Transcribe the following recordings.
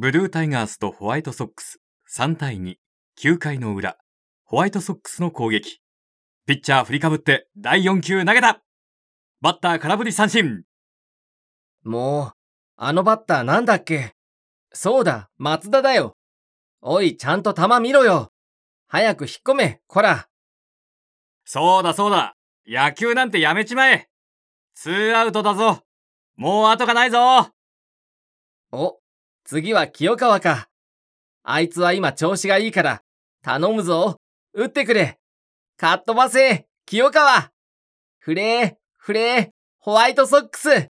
ブルータイガースとホワイトソックス3対2、9回の裏、ホワイトソックスの攻撃。ピッチャー振りかぶって第4球投げたバッター空振り三振もう、あのバッターなんだっけ？そうだ、松田だよ。おい、ちゃんと球見ろよ。早く引っ込め、こら。そうだそうだ。野球なんてやめちまえ。ツーアウトだぞ。もう後がないぞ。お、次は清川か。あいつは今調子がいいから、頼むぞ。打ってくれ。かっ飛ばせ、清川。フレー、フレー、ホワイトソックス。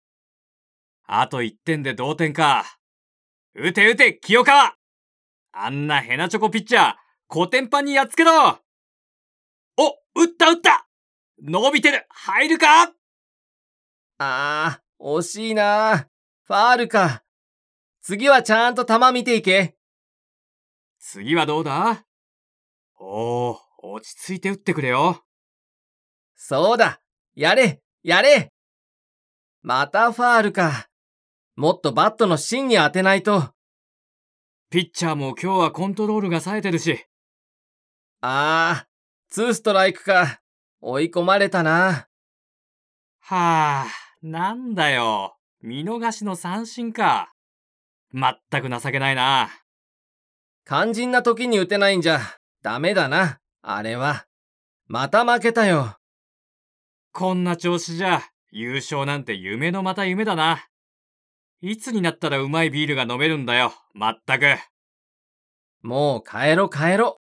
あと1点で同点か。打て打て、清川あんなヘナチョコピッチャー、コテンパンにやっつけろお、打った打った伸びてる入るか？あー、惜しいなファールか。次はちゃんと球見ていけ。次はどうだ？おー、落ち着いて打ってくれよ。そうだ。やれ、やれ。またファールか。もっとバットの芯に当てないと。ピッチャーも今日はコントロールが冴えてるし。あー、ツーストライクか。追い込まれたな。はあ、なんだよ。見逃しの三振か。まったく情けないな。肝心な時に打てないんじゃ、ダメだな、あれは。また負けたよ。こんな調子じゃ、優勝なんて夢のまた夢だな。いつになったらうまいビールが飲めるんだよ、まったく。もう帰ろ帰ろ。